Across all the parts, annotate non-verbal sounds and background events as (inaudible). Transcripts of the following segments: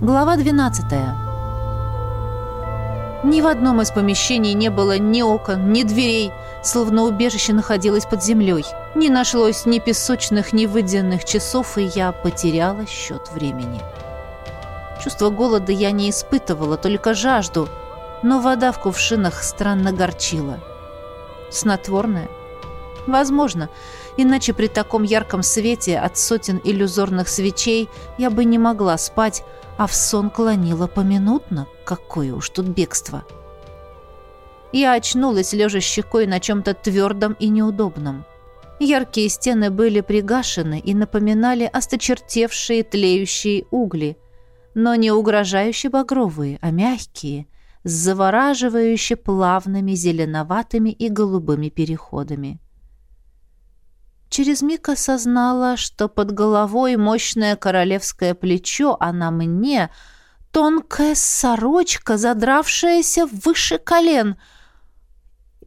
Глава 12. Ни в одном из помещений не было ни окон, ни дверей, словно убежище находилось под землей. Не нашлось ни песочных, ни выденных часов, и я потеряла счет времени. Чувство голода я не испытывала, только жажду, но вода в кувшинах странно горчила. Снотворная? Возможно, иначе при таком ярком свете от сотен иллюзорных свечей я бы не могла спать, а в сон клонила поминутно. Какое уж тут бегство. Я очнулась, лежа щекой на чем-то твердом и неудобном. Яркие стены были пригашены и напоминали осточертевшие тлеющие угли, но не угрожающие багровые, а мягкие, с завораживающе плавными зеленоватыми и голубыми переходами. Через миг осознала, что под головой мощное королевское плечо, а на мне тонкая сорочка, задравшаяся выше колен.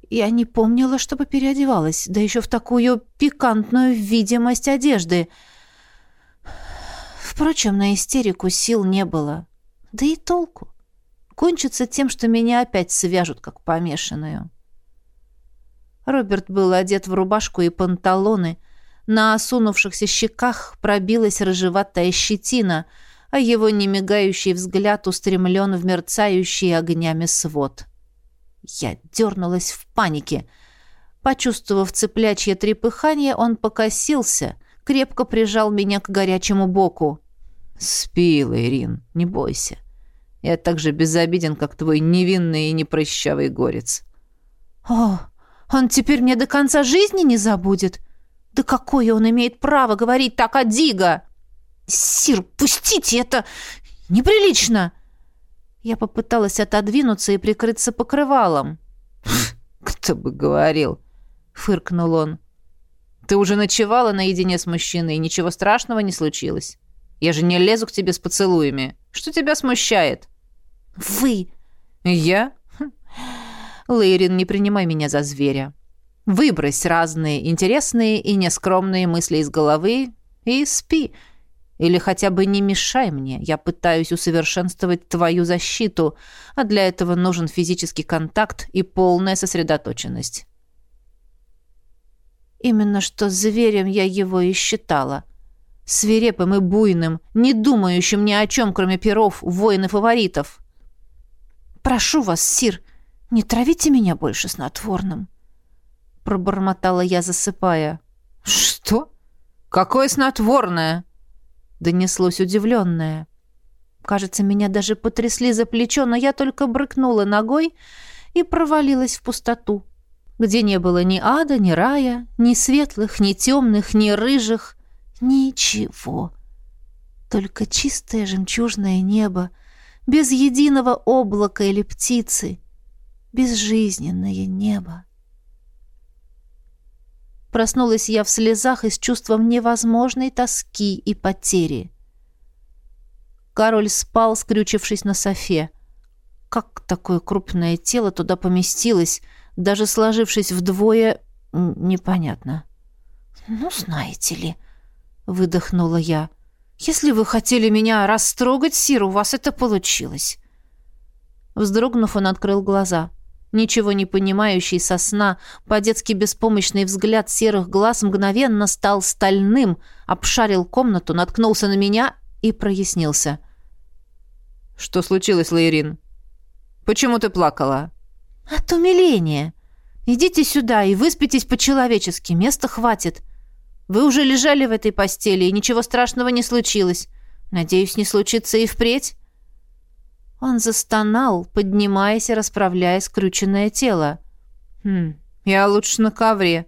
Я не помнила, чтобы переодевалась, да еще в такую пикантную видимость одежды. Впрочем, на истерику сил не было. Да и толку. Кончится тем, что меня опять свяжут, как помешанную. Роберт был одет в рубашку и панталоны. На осунувшихся щеках пробилась рыжеватая щетина, а его немигающий взгляд устремлен в мерцающий огнями свод. Я дернулась в панике. Почувствовав цыплячье трепыхание, он покосился, крепко прижал меня к горячему боку. «Спи, Лейрин, не бойся. Я так же безобиден, как твой невинный и непрощавый горец». «О, он теперь мне до конца жизни не забудет? Да какое он имеет право говорить так о Диго? Сир, пустите это! Неприлично!» Я попыталась отодвинуться и прикрыться покрывалом. (laughs) «Кто бы говорил!» — фыркнул он. «Ты уже ночевала наедине с мужчиной, и ничего страшного не случилось. Я же не лезу к тебе с поцелуями. Что тебя смущает?» «Вы!» «Я? Лейрин, не принимай меня за зверя. Выбрось разные интересные и нескромные мысли из головы и спи. Или хотя бы не мешай мне. Я пытаюсь усовершенствовать твою защиту, а для этого нужен физический контакт и полная сосредоточенность. Именно что зверем я его и считала. Свирепым и буйным, не думающим ни о чем, кроме перов, воин и фаворитов. «Прошу вас, Сир, «Не травите меня больше снотворным», — пробормотала я, засыпая. «Что? Какое снотворное?» — донеслось удивленное. Кажется, меня даже потрясли за плечо, но я только брыкнула ногой и провалилась в пустоту, где не было ни ада, ни рая, ни светлых, ни темных, ни рыжих, ничего. Только чистое жемчужное небо, без единого облака или птицы — безжизненное небо. Проснулась я в слезах и с чувством невозможной тоски и потери. Король спал, скрючившись на софе. Как такое крупное тело туда поместилось, даже сложившись вдвое, непонятно. «Ну, знаете ли», — выдохнула я, — «если вы хотели меня растрогать, Сир, у вас это получилось». Вздрогнув, он открыл глаза — Ничего не понимающий со сна, по-детски беспомощный взгляд серых глаз мгновенно стал стальным, обшарил комнату, наткнулся на меня и прояснился. «Что случилось, Лаирин? Почему ты плакала?» «От умиления. Идите сюда и выспитесь по-человечески, места хватит. Вы уже лежали в этой постели, и ничего страшного не случилось. Надеюсь, не случится и впредь». Он застонал, поднимаясь и расправляя скрюченное тело. «Хм, я лучше на ковре.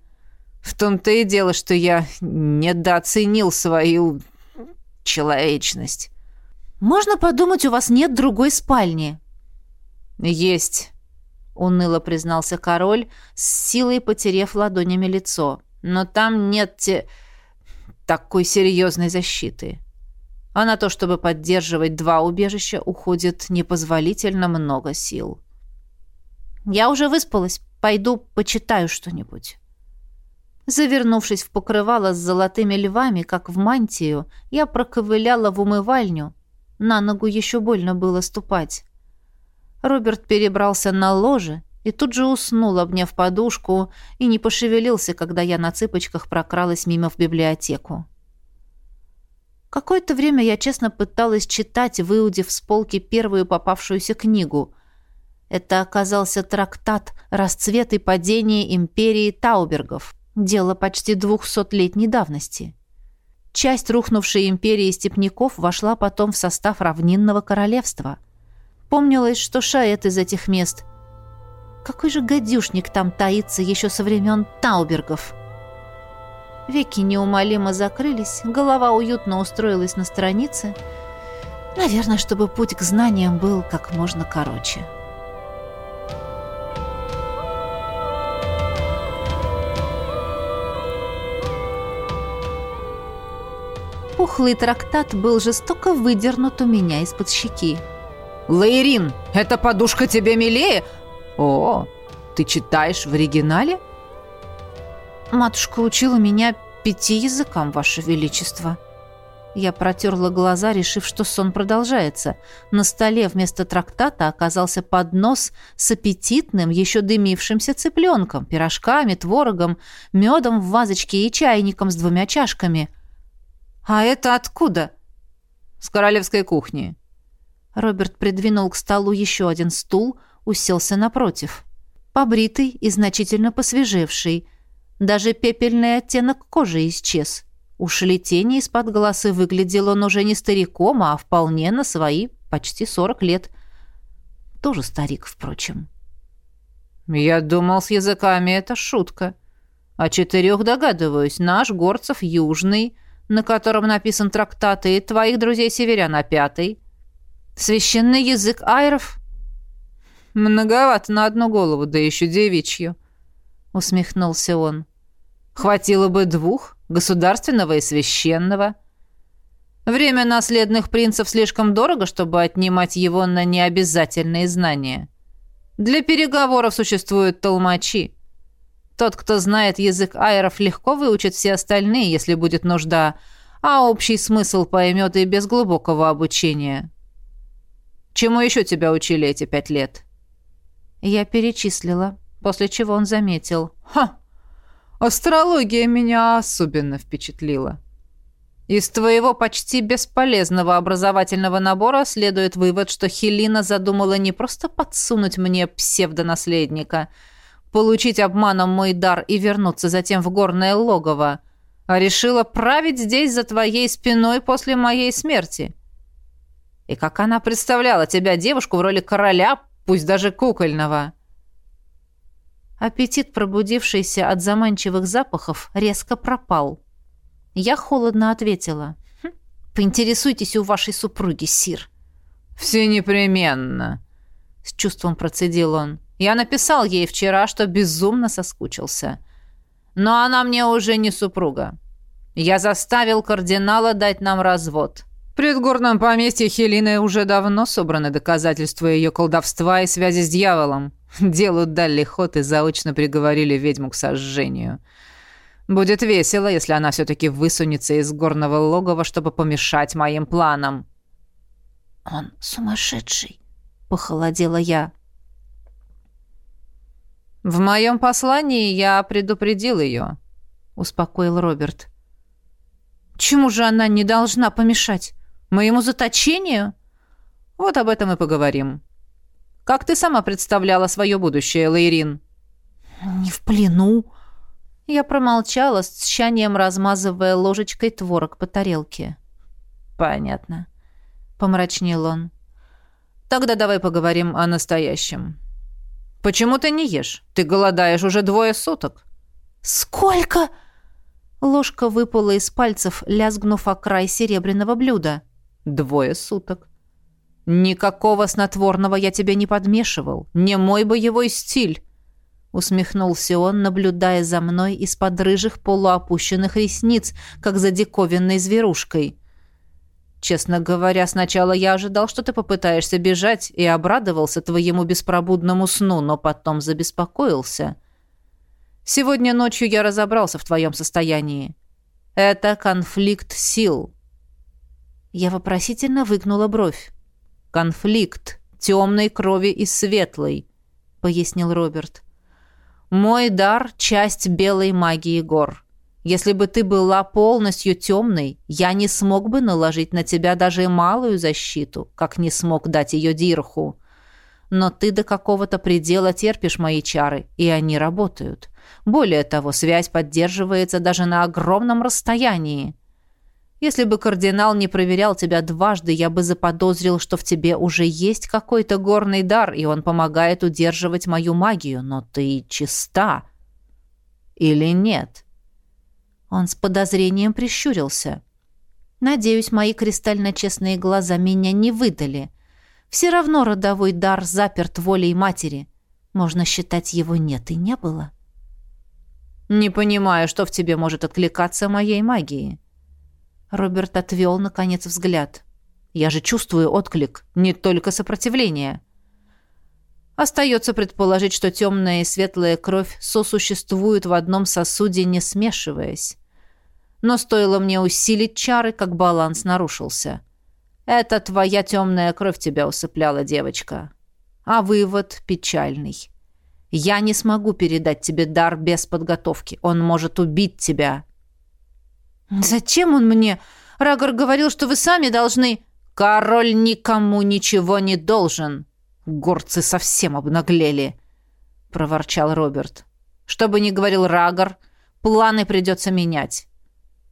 В том-то и дело, что я недооценил свою человечность». «Можно подумать, у вас нет другой спальни». «Есть», — уныло признался король, с силой потерев ладонями лицо. «Но там нет те... такой серьезной защиты а на то, чтобы поддерживать два убежища, уходит непозволительно много сил. «Я уже выспалась. Пойду почитаю что-нибудь». Завернувшись в покрывало с золотыми львами, как в мантию, я проковыляла в умывальню, На ногу еще больно было ступать. Роберт перебрался на ложе и тут же уснул, обняв подушку, и не пошевелился, когда я на цыпочках прокралась мимо в библиотеку. Какое-то время я честно пыталась читать, выудив с полки первую попавшуюся книгу. Это оказался трактат «Расцвет и падение империи Таубергов». Дело почти двухсотлетней давности. Часть рухнувшей империи степняков вошла потом в состав равнинного королевства. Помнилось, что шает из этих мест. Какой же гадюшник там таится еще со времен Таубергов? Веки неумолимо закрылись, голова уютно устроилась на странице. Наверное, чтобы путь к знаниям был как можно короче. Пухлый трактат был жестоко выдернут у меня из-под щеки. «Лаирин, эта подушка тебе милее? О, ты читаешь в оригинале?» «Матушка учила меня пяти языкам, Ваше Величество». Я протерла глаза, решив, что сон продолжается. На столе вместо трактата оказался поднос с аппетитным, еще дымившимся цыпленком, пирожками, творогом, медом в вазочке и чайником с двумя чашками. «А это откуда?» «С королевской кухни». Роберт придвинул к столу еще один стул, уселся напротив. Побритый и значительно посвежевший. Даже пепельный оттенок кожи исчез. Ушли тени из-под глаз, и выглядел он уже не стариком, а вполне на свои почти сорок лет. Тоже старик, впрочем. «Я думал, с языками это шутка. О четырех догадываюсь. Наш Горцев Южный, на котором написан трактат, и твоих друзей-северян о пятый. Священный язык айров. Многовато на одну голову, да еще девичью», — усмехнулся он. «Хватило бы двух, государственного и священного». Время наследных принцев слишком дорого, чтобы отнимать его на необязательные знания. Для переговоров существуют толмачи. Тот, кто знает язык айров, легко выучит все остальные, если будет нужда, а общий смысл поймет и без глубокого обучения. Чему еще тебя учили эти пять лет?» Я перечислила, после чего он заметил. «Ха! Астрология меня особенно впечатлила. Из твоего почти бесполезного образовательного набора следует вывод, что Хелина задумала не просто подсунуть мне псевдонаследника — получить обманом мой дар и вернуться затем в горное логово, а решила править здесь за твоей спиной после моей смерти. И как она представляла тебя, девушку, в роли короля, пусть даже кукольного?» Аппетит, пробудившийся от заманчивых запахов, резко пропал. Я холодно ответила. «Хм, «Поинтересуйтесь у вашей супруги, сир». «Все непременно», — с чувством процедил он. Я написал ей вчера, что безумно соскучился. Но она мне уже не супруга. Я заставил кардинала дать нам развод. В предгорном поместье Хелины уже давно собраны доказательства ее колдовства и связи с дьяволом. (laughs) Делу дали ход и заочно приговорили ведьму к сожжению. Будет весело, если она все-таки высунется из горного логова, чтобы помешать моим планам. «Он сумасшедший», — похолодела я. «В моем послании я предупредил ее», — успокоил Роберт. «Чему же она не должна помешать? Моему заточению?» «Вот об этом и поговорим. Как ты сама представляла свое будущее, Лейрин?» «Не в плену». Я промолчала, с тщанием размазывая ложечкой творог по тарелке. «Понятно», — помрачнел он. «Тогда давай поговорим о настоящем. «Почему ты не ешь? Ты голодаешь уже двое суток». «Сколько?» Ложка выпала из пальцев, лязгнув о край серебряного блюда. «Двое суток». «Никакого снотворного я тебе не подмешивал. Не мой боевой стиль», — усмехнулся он, наблюдая за мной из-под рыжих полуопущенных ресниц, как за диковинной зверушкой. Честно говоря, сначала я ожидал, что ты попытаешься бежать, и обрадовался твоему беспробудному сну, но потом забеспокоился. Сегодня ночью я разобрался в твоем состоянии. Это конфликт сил. Я вопросительно выгнула бровь. «Конфликт темной крови и светлой», — пояснил Роберт. «Мой дар — часть белой магии гор. Если бы ты была полностью темной, я не смог бы наложить на тебя даже малую защиту, как не смог дать ее Дирху. Но ты до какого-то предела терпишь мои чары, и они работают. Более того, связь поддерживается даже на огромном расстоянии. Если бы кардинал не проверял тебя дважды, я бы заподозрил, что в тебе уже есть какой-то горный дар, и он помогает удерживать мою магию. Но ты чиста. Или нет?» Он с подозрением прищурился. «Надеюсь, мои кристально честные глаза меня не выдали. Все равно родовой дар заперт волей матери. Можно считать, его нет и не было». «Не понимаю, что в тебе может откликаться моей магии», Роберт отвел, наконец, взгляд. «Я же чувствую отклик, не только сопротивление». Остается предположить, что темная и светлая кровь сосуществуют в одном сосуде, не смешиваясь. Но стоило мне усилить чары, как баланс нарушился. Это твоя темная кровь тебя усыпляла, девочка. А вывод печальный. Я не смогу передать тебе дар без подготовки. Он может убить тебя. «Зачем он мне? Рагор говорил, что вы сами должны...» «Король никому ничего не должен!» «Горцы совсем обнаглели!» — проворчал Роберт. «Что бы ни говорил Рагор, планы придется менять.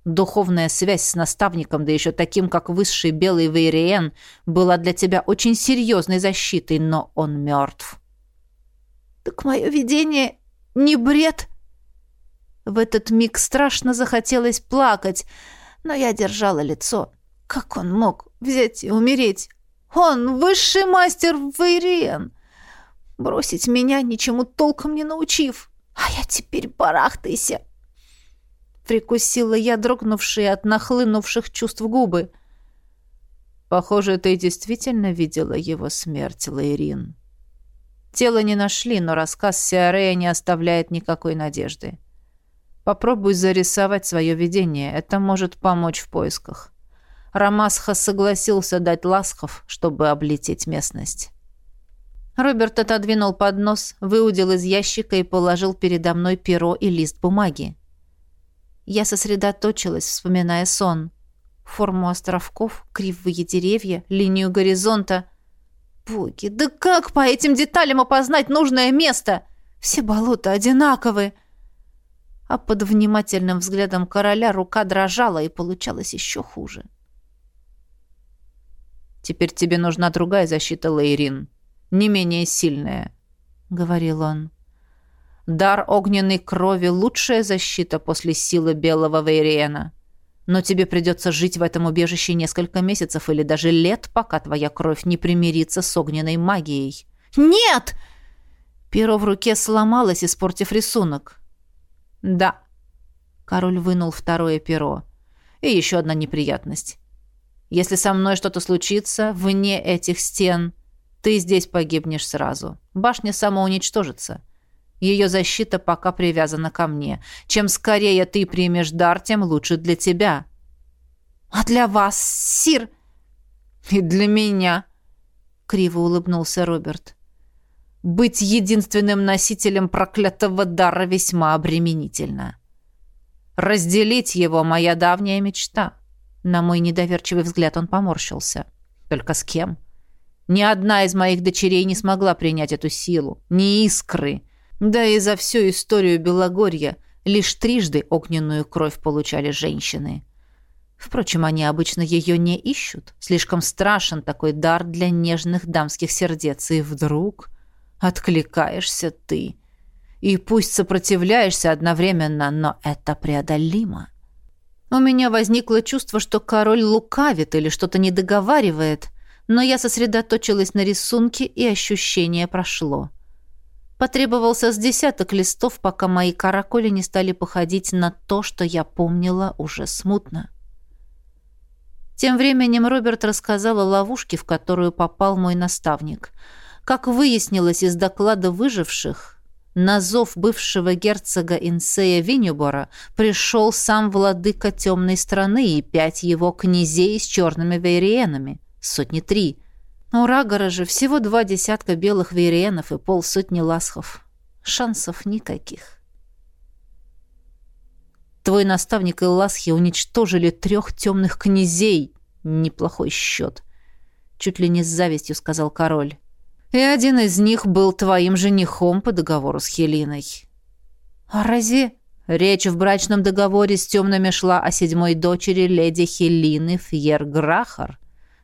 Духовная связь с наставником, да еще таким, как высший белый Вейриен, была для тебя очень серьезной защитой, но он мертв». «Так мое видение не бред?» В этот миг страшно захотелось плакать, но я держала лицо. Как он мог взять и умереть? Он высший мастер Вейриен. Бросить меня, ничему толком не научив. А я теперь барахтайся. Прикусила я дрогнувшие от нахлынувших чувств губы. Похоже, ты действительно видела его смерть, Лейрин. Тело не нашли, но рассказ Сиарея не оставляет никакой надежды. Попробуй зарисовать свое видение. Это может помочь в поисках. Рамасха согласился дать ласхов, чтобы облететь местность. Роберт отодвинул поднос, выудил из ящика и положил передо мной перо и лист бумаги. Я сосредоточилась, вспоминая сон. Форму островков, кривые деревья, линию горизонта. Боги, да как по этим деталям опознать нужное место? Все болота одинаковые а под внимательным взглядом короля рука дрожала и получалось еще хуже. «Теперь тебе нужна другая защита, Лейрин, не менее сильная», — говорил он. «Дар огненной крови — лучшая защита после силы белого Вейриена. Но тебе придется жить в этом убежище несколько месяцев или даже лет, пока твоя кровь не примирится с огненной магией». «Нет!» Перо в руке сломалось, испортив рисунок. «Да». Король вынул второе перо. «И еще одна неприятность. Если со мной что-то случится, вне этих стен, ты здесь погибнешь сразу. Башня самоуничтожится. Ее защита пока привязана ко мне. Чем скорее ты примешь дар, тем лучше для тебя». «А для вас, сир?» «И для меня», — криво улыбнулся Роберт. Быть единственным носителем проклятого дара весьма обременительно. Разделить его — моя давняя мечта. На мой недоверчивый взгляд он поморщился. Только с кем? Ни одна из моих дочерей не смогла принять эту силу. Ни искры. Да и за всю историю Белогорья лишь трижды огненную кровь получали женщины. Впрочем, они обычно ее не ищут. Слишком страшен такой дар для нежных дамских сердец. И вдруг... Откликаешься ты. И пусть сопротивляешься одновременно, но это преодолимо. У меня возникло чувство, что король лукавит или что-то недоговаривает, но я сосредоточилась на рисунке, и ощущение прошло. Потребовался с десяток листов, пока мои каракули не стали походить на то, что я помнила уже смутно. Тем временем Роберт рассказал о ловушке, в которую попал мой наставник — как выяснилось из доклада выживших, на зов бывшего герцога Инсея Винюбора пришел сам владыка темной страны и пять его князей с черными вейриенами, сотни три. У Рагора же всего два десятка белых вейриенов и полсотни ласхов. Шансов никаких. Твой наставник и ласхи уничтожили трех темных князей. Неплохой счет. Чуть ли не с завистью сказал король. И один из них был твоим женихом по договору с Хелиной. А разве... Речь в брачном договоре с темными шла о седьмой дочери леди Хелины Фьер-Грахар.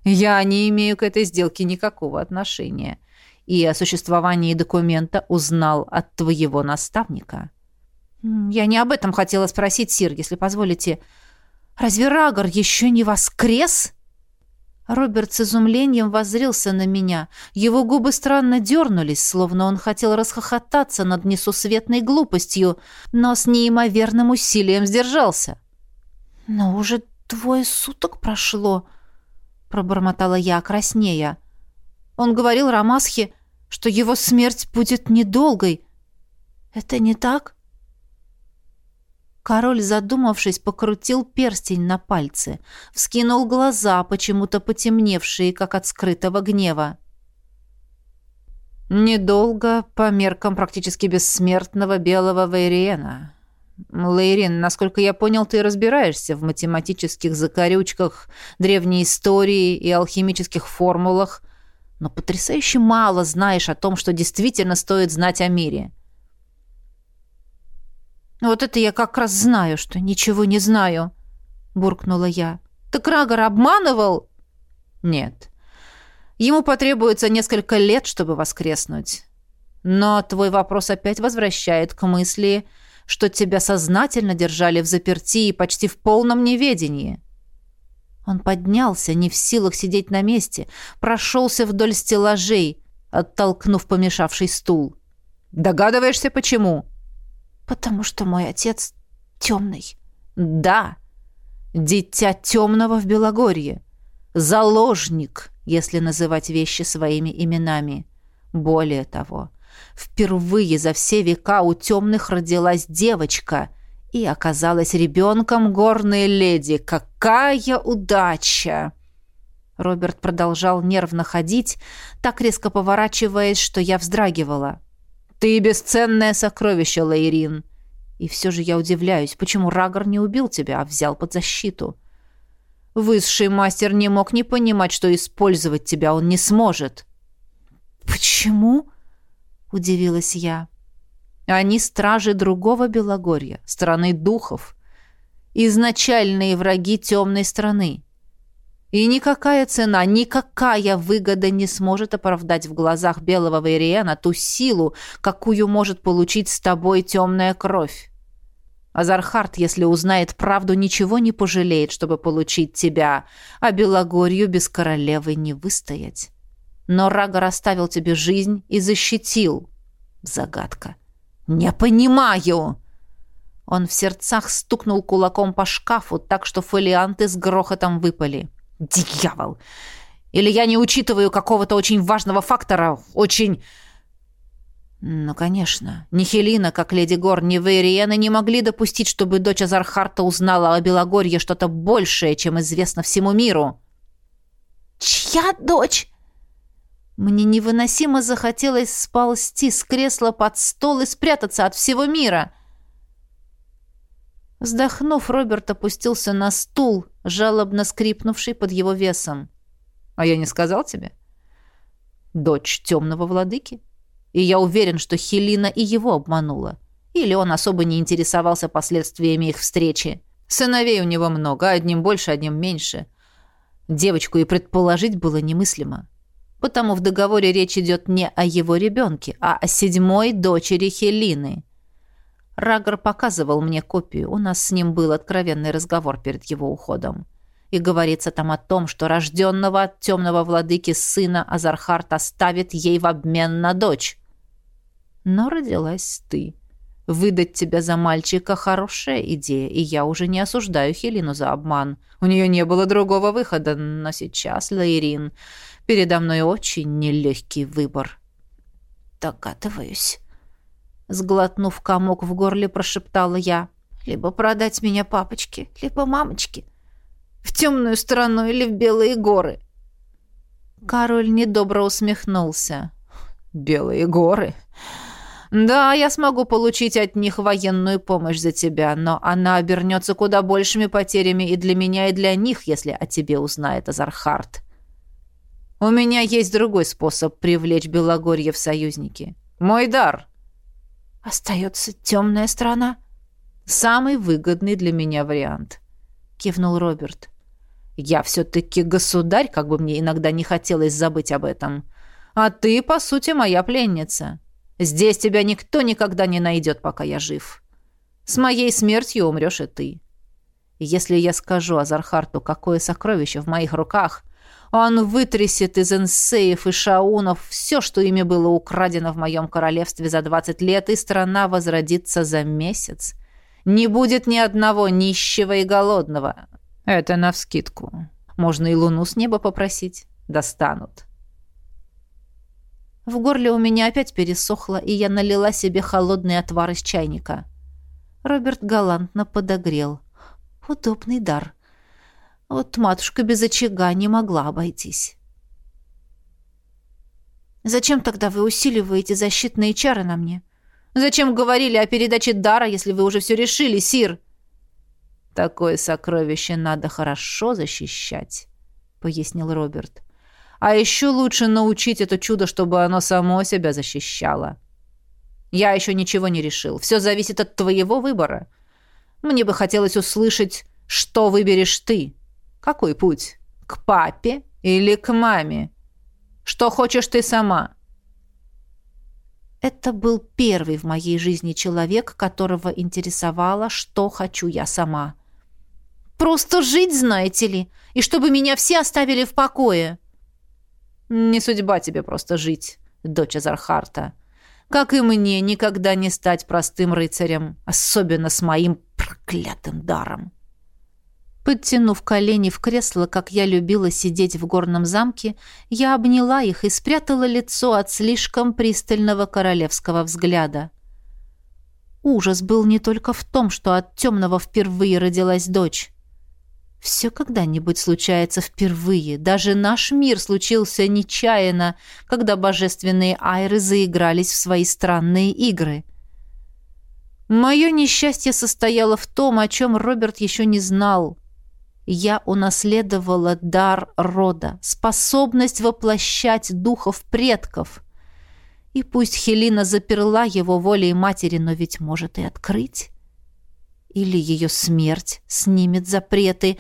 Я не имею к этой сделке никакого отношения. И о существовании документа узнал от твоего наставника. Я не об этом хотела спросить, Сир, если позволите. Разве Рагор еще не воскрес?» Роберт с изумлением воззрился на меня. Его губы странно дернулись, словно он хотел расхохотаться над несусветной глупостью, но с неимоверным усилием сдержался. «Но уже двое суток прошло», — пробормотала я, краснея. Он говорил Рамасхе, что его смерть будет недолгой. «Это не так?» Король, задумавшись, покрутил перстень на пальце, вскинул глаза, почему-то потемневшие, как от скрытого гнева. «Недолго, по меркам практически бессмертного белого Вейриена. Лейрин, насколько я понял, ты разбираешься в математических закорючках, древней истории и алхимических формулах, но потрясающе мало знаешь о том, что действительно стоит знать о мире». «Вот это я как раз знаю, что ничего не знаю», — буркнула я. «Так Рагор обманывал?» «Нет. Ему потребуется несколько лет, чтобы воскреснуть. Но твой вопрос опять возвращает к мысли, что тебя сознательно держали в заперти и почти в полном неведении». Он поднялся, не в силах сидеть на месте, прошелся вдоль стеллажей, оттолкнув помешавший стул. «Догадываешься, почему?» «Потому что мой отец темный». «Да, дитя темного в Белогорье. Заложник, если называть вещи своими именами. Более того, впервые за все века у темных родилась девочка и оказалась ребенком горной леди. Какая удача!» Роберт продолжал нервно ходить, так резко поворачиваясь, что я вздрагивала. Ты бесценное сокровище, Лейрин. И все же я удивляюсь, почему Рагор не убил тебя, а взял под защиту. Высший мастер не мог не понимать, что использовать тебя он не сможет. Почему? удивилась я. Они стражи другого Белогорья, страны духов, изначальные враги темной страны. И никакая цена, никакая выгода не сможет оправдать в глазах белого Вейриена ту силу, какую может получить с тобой темная кровь. Азархард, если узнает правду, ничего не пожалеет, чтобы получить тебя, а Белогорью без королевы не выстоять. Но Рагор оставил тебе жизнь и защитил. Загадка. «Не понимаю!» Он в сердцах стукнул кулаком по шкафу, так что фолианты с грохотом выпали. Дьявол! Или я не учитываю какого-то очень важного фактора, очень... Ну, конечно, ни Хелина, как леди Гор, ни Вейриена не могли допустить, чтобы дочь Азархарта узнала о Белогорье что-то большее, чем известно всему миру. «Чья дочь?» Мне невыносимо захотелось сползти с кресла под стол и спрятаться от всего мира. Вздохнув, Роберт опустился на стул, жалобно скрипнувший под его весом. «А я не сказал тебе?» «Дочь темного владыки. И я уверен, что Хелина и его обманула. Или он особо не интересовался последствиями их встречи. Сыновей у него много, одним больше, одним меньше. Девочку и предположить было немыслимо. Потому в договоре речь идет не о его ребенке, а о седьмой дочери Хелины». Рагор показывал мне копию, у нас с ним был откровенный разговор перед его уходом. И говорится там о том, что рожденного от темного владыки сына Азархарт оставит ей в обмен на дочь. Но родилась ты. Выдать тебя за мальчика – хорошая идея, и я уже не осуждаю Хелину за обман. У нее не было другого выхода, но сейчас, Лаирин, передо мной очень нелегкий выбор. Догадываюсь. Сглотнув комок в горле, прошептала я. «Либо продать меня папочке, либо мамочке. В темную сторону или в белые горы». Король недобро усмехнулся. «Белые горы? Да, я смогу получить от них военную помощь за тебя, но она обернется куда большими потерями и для меня, и для них, если о тебе узнает Азархард. У меня есть другой способ привлечь Белогорье в союзники. Мой дар. Остается темная страна. Самый выгодный для меня вариант, кивнул Роберт. Я все-таки государь, как бы мне иногда не хотелось забыть об этом. А ты, по сути, моя пленница. Здесь тебя никто никогда не найдет, пока я жив. С моей смертью умрешь и ты. Если я скажу Азархарту, какое сокровище в моих руках, он вытрясет из энсеев и шаунов все, что ими было украдено в моем королевстве за двадцать лет, и страна возродится за месяц. Не будет ни одного нищего и голодного. Это навскидку. Можно и луну с неба попросить. Достанут. В горле у меня опять пересохло, и я налила себе холодный отвар из чайника. Роберт галантно подогрел. Удобный дар. Вот матушка без очага не могла обойтись. «Зачем тогда вы усиливаете защитные чары на мне? Зачем говорили о передаче дара, если вы уже все решили, Сир?» «Такое сокровище надо хорошо защищать», — пояснил Роберт. А еще лучше научить это чудо, чтобы оно само себя защищало. Я еще ничего не решил. Все зависит от твоего выбора. Мне бы хотелось услышать, что выберешь ты. Какой путь? К папе или к маме? Что хочешь ты сама?» Это был первый в моей жизни человек, которого интересовало, что хочу я сама. «Просто жить, знаете ли, и чтобы меня все оставили в покое». Не судьба тебе просто жить, дочь Азархарта. Как и мне никогда не стать простым рыцарем, особенно с моим проклятым даром. Подтянув колени в кресло, как я любила сидеть в горном замке, я обняла их и спрятала лицо от слишком пристального королевского взгляда. Ужас был не только в том, что от темного впервые родилась дочь. Все когда-нибудь случается впервые. Даже наш мир случился нечаянно, когда божественные айры заигрались в свои странные игры. Мое несчастье состояло в том, о чем Роберт еще не знал. Я унаследовала дар рода, способность воплощать духов предков. И пусть Хелина заперла его волей матери, но ведь может и открыть. Или ее смерть снимет запреты,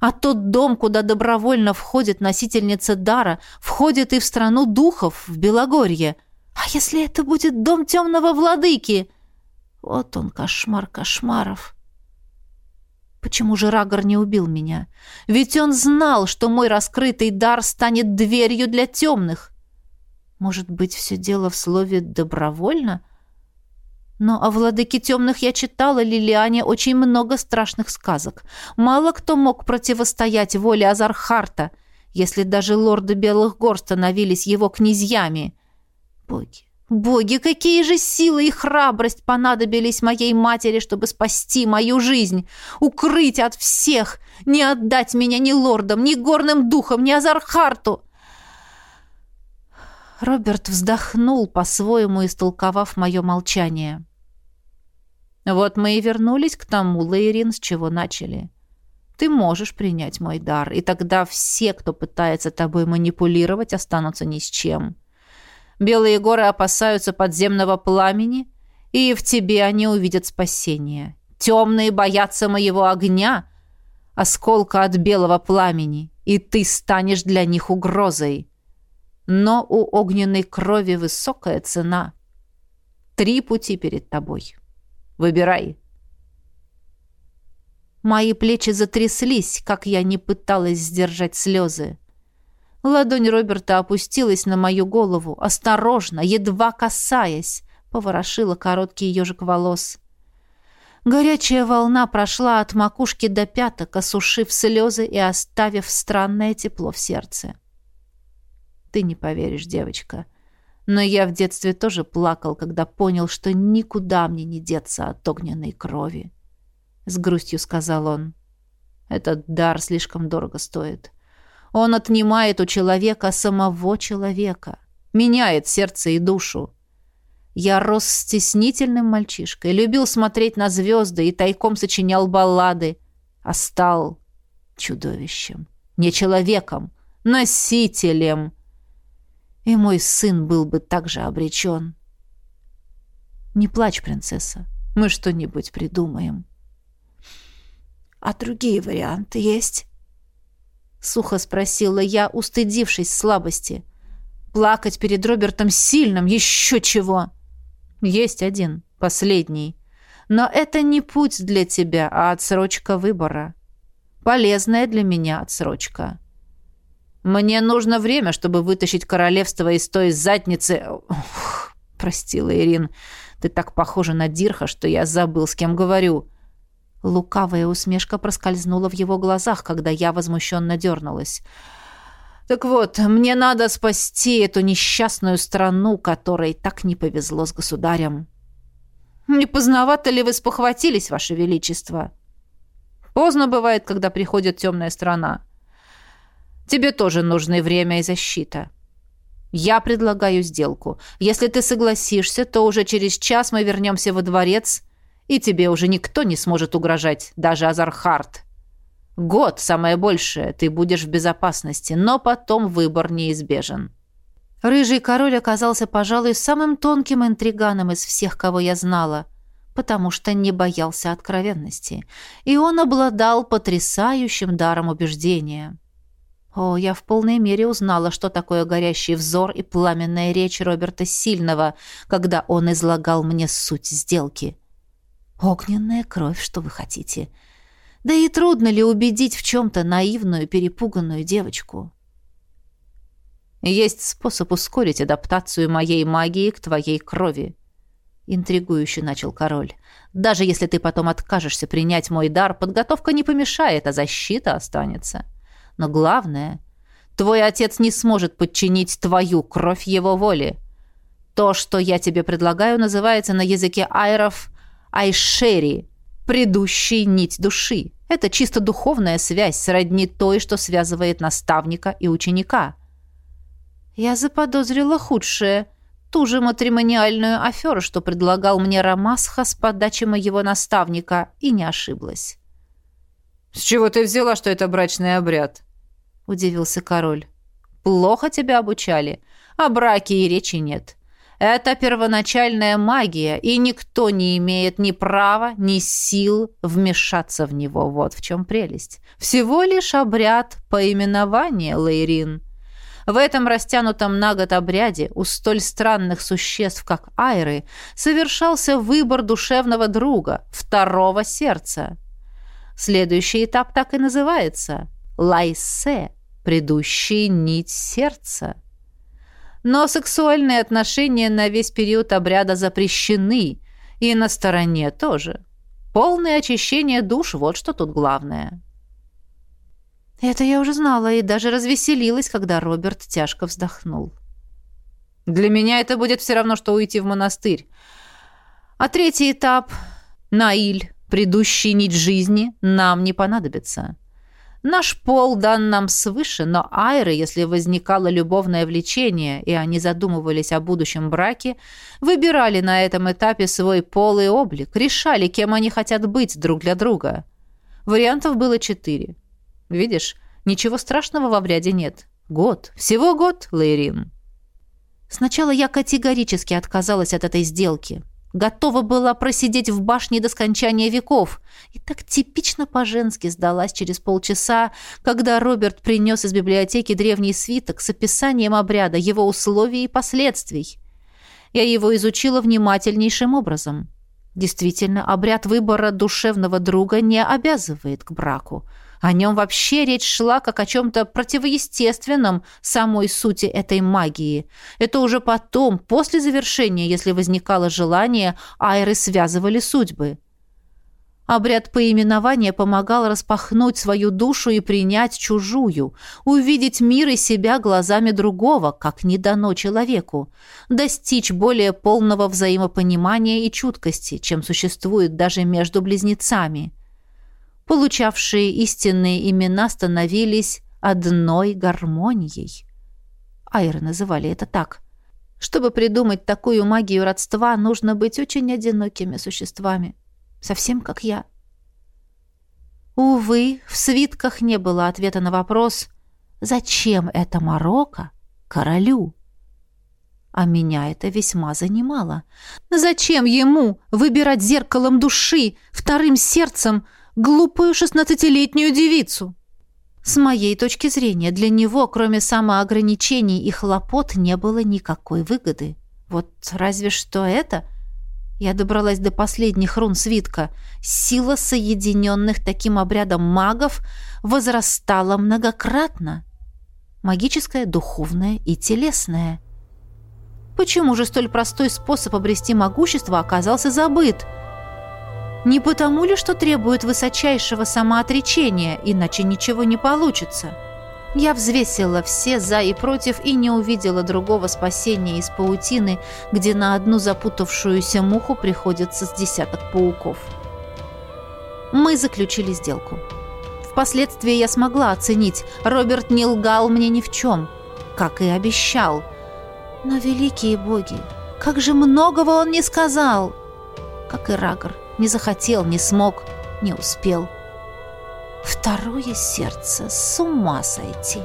а тот дом, куда добровольно входит носительница дара, входит и в страну духов, в Белогорье. А если это будет дом темного владыки? Вот он, кошмар кошмаров. Почему же Рагор не убил меня? Ведь он знал, что мой раскрытый дар станет дверью для темных. Может быть, все дело в слове «добровольно»? Но о владыке темных я читала Лилиане очень много страшных сказок. Мало кто мог противостоять воле Азархарта, если даже лорды Белых гор становились его князьями. Боги, боги, какие же силы и храбрость понадобились моей матери, чтобы спасти мою жизнь, укрыть от всех, не отдать меня ни лордам, ни горным духам, ни Азархарту. Роберт вздохнул, по-своему истолковав мое молчание. — вот мы и вернулись к тому, Лейрин, с чего начали. Ты можешь принять мой дар, и тогда все, кто пытается тобой манипулировать, останутся ни с чем. Белые горы опасаются подземного пламени, и в тебе они увидят спасение. Темные боятся моего огня, осколка от белого пламени, и ты станешь для них угрозой. Но у огненной крови высокая цена. Три пути перед тобой. Выбирай». Мои плечи затряслись, как я не пыталась сдержать слезы. Ладонь Роберта опустилась на мою голову, осторожно, едва касаясь, поворошила короткий ежик волос. Горячая волна прошла от макушки до пяток, осушив слезы и оставив странное тепло в сердце. «Ты не поверишь, девочка, Но я в детстве тоже плакал, когда понял, что никуда мне не деться от огненной крови. С грустью сказал он. Этот дар слишком дорого стоит. Он отнимает у человека самого человека, меняет сердце и душу. Я рос стеснительным мальчишкой, любил смотреть на звезды и тайком сочинял баллады, а стал чудовищем, не человеком, носителем. И мой сын был бы также обречен. Не плачь, принцесса, мы что-нибудь придумаем. «А другие варианты есть?» Сухо спросила я, устыдившись слабости. «Плакать перед Робертом сильным, еще чего!» «Есть один, последний. Но это не путь для тебя, а отсрочка выбора. Полезная для меня отсрочка. Мне нужно время, чтобы вытащить королевство из той задницы...» Ух, «Простила, Ирин, ты так похожа на Дирха, что я забыл, с кем говорю». Лукавая усмешка проскользнула в его глазах, когда я возмущенно дернулась. «Так вот, мне надо спасти эту несчастную страну, которой так не повезло с государем». «Не поздновато ли вы спохватились, Ваше Величество?» «Поздно бывает, когда приходит темная страна. Тебе тоже нужны время и защита». «Я предлагаю сделку. Если ты согласишься, то уже через час мы вернемся во дворец и тебе уже никто не сможет угрожать, даже Азархард. Год, самое большее, ты будешь в безопасности, но потом выбор неизбежен». Рыжий король оказался, пожалуй, самым тонким интриганом из всех, кого я знала, потому что не боялся откровенности, и он обладал потрясающим даром убеждения. О, я в полной мере узнала, что такое горящий взор и пламенная речь Роберта Сильного, когда он излагал мне суть сделки. Огненная кровь, что вы хотите. Да и трудно ли убедить в чем-то наивную, перепуганную девочку? Есть способ ускорить адаптацию моей магии к твоей крови. Интригующе начал король. Даже если ты потом откажешься принять мой дар, подготовка не помешает, а защита останется. Но главное, твой отец не сможет подчинить твою кровь его воле. То, что я тебе предлагаю, называется на языке айров Айшери, предыдущий нить души. Это чисто духовная связь, сродни той, что связывает наставника и ученика. Я заподозрила худшее, ту же матримониальную аферу, что предлагал мне Рамасха с подачи моего наставника, и не ошиблась. «С чего ты взяла, что это брачный обряд?» — удивился король. «Плохо тебя обучали. О браке и речи нет. Это первоначальная магия, и никто не имеет ни права, ни сил вмешаться в него. Вот в чем прелесть. Всего лишь обряд поименования Лейрин. В этом растянутом на год обряде у столь странных существ, как Айры, совершался выбор душевного друга, второго сердца. Следующий этап так и называется – Лайсе, предыдущий нить сердца. Но сексуальные отношения на весь период обряда запрещены, и на стороне тоже. Полное очищение душ – вот что тут главное. Это я уже знала и даже развеселилась, когда Роберт тяжко вздохнул. Для меня это будет все равно, что уйти в монастырь. А третий этап – Наиль, предыдущий нить жизни, нам не понадобится. Наш пол дан нам свыше, но айры, если возникало любовное влечение, и они задумывались о будущем браке, выбирали на этом этапе свой пол и облик, решали, кем они хотят быть друг для друга. Вариантов было четыре. Видишь, ничего страшного в обряде нет. Год. Всего год, Лейрин. Сначала я категорически отказалась от этой сделки. Готова была просидеть в башне до скончания веков. И так типично по-женски сдалась через полчаса, когда Роберт принес из библиотеки древний свиток с описанием обряда, его условий и последствий. Я его изучила внимательнейшим образом. Действительно, обряд выбора душевного друга не обязывает к браку. О нем вообще речь шла как о чем-то противоестественном самой сути этой магии. Это уже потом, после завершения, если возникало желание, айры связывали судьбы. Обряд поименования помогал распахнуть свою душу и принять чужую, увидеть мир и себя глазами другого, как не дано человеку, достичь более полного взаимопонимания и чуткости, чем существует даже между близнецами. Получавшие истинные имена становились одной гармонией. Айры называли это так. Чтобы придумать такую магию родства, нужно быть очень одинокими существами совсем как я. Увы, в свитках не было ответа на вопрос «Зачем это Марокко королю?» А меня это весьма занимало. Зачем ему выбирать зеркалом души, вторым сердцем, глупую шестнадцатилетнюю девицу? С моей точки зрения, для него, кроме самоограничений и хлопот, не было никакой выгоды. Вот разве что это — я добралась до последних рун свитка. Сила соединенных таким обрядом магов возрастала многократно. Магическая, духовная и телесная. Почему же столь простой способ обрести могущество оказался забыт? Не потому ли, что требует высочайшего самоотречения, иначе ничего не получится?» Я взвесила все «за» и «против» и не увидела другого спасения из паутины, где на одну запутавшуюся муху приходится с десяток пауков. Мы заключили сделку. Впоследствии я смогла оценить, Роберт не лгал мне ни в чем, как и обещал. Но, великие боги, как же многого он не сказал! Как и Рагор, не захотел, не смог, не успел. — Второе сердце, с ума сойти.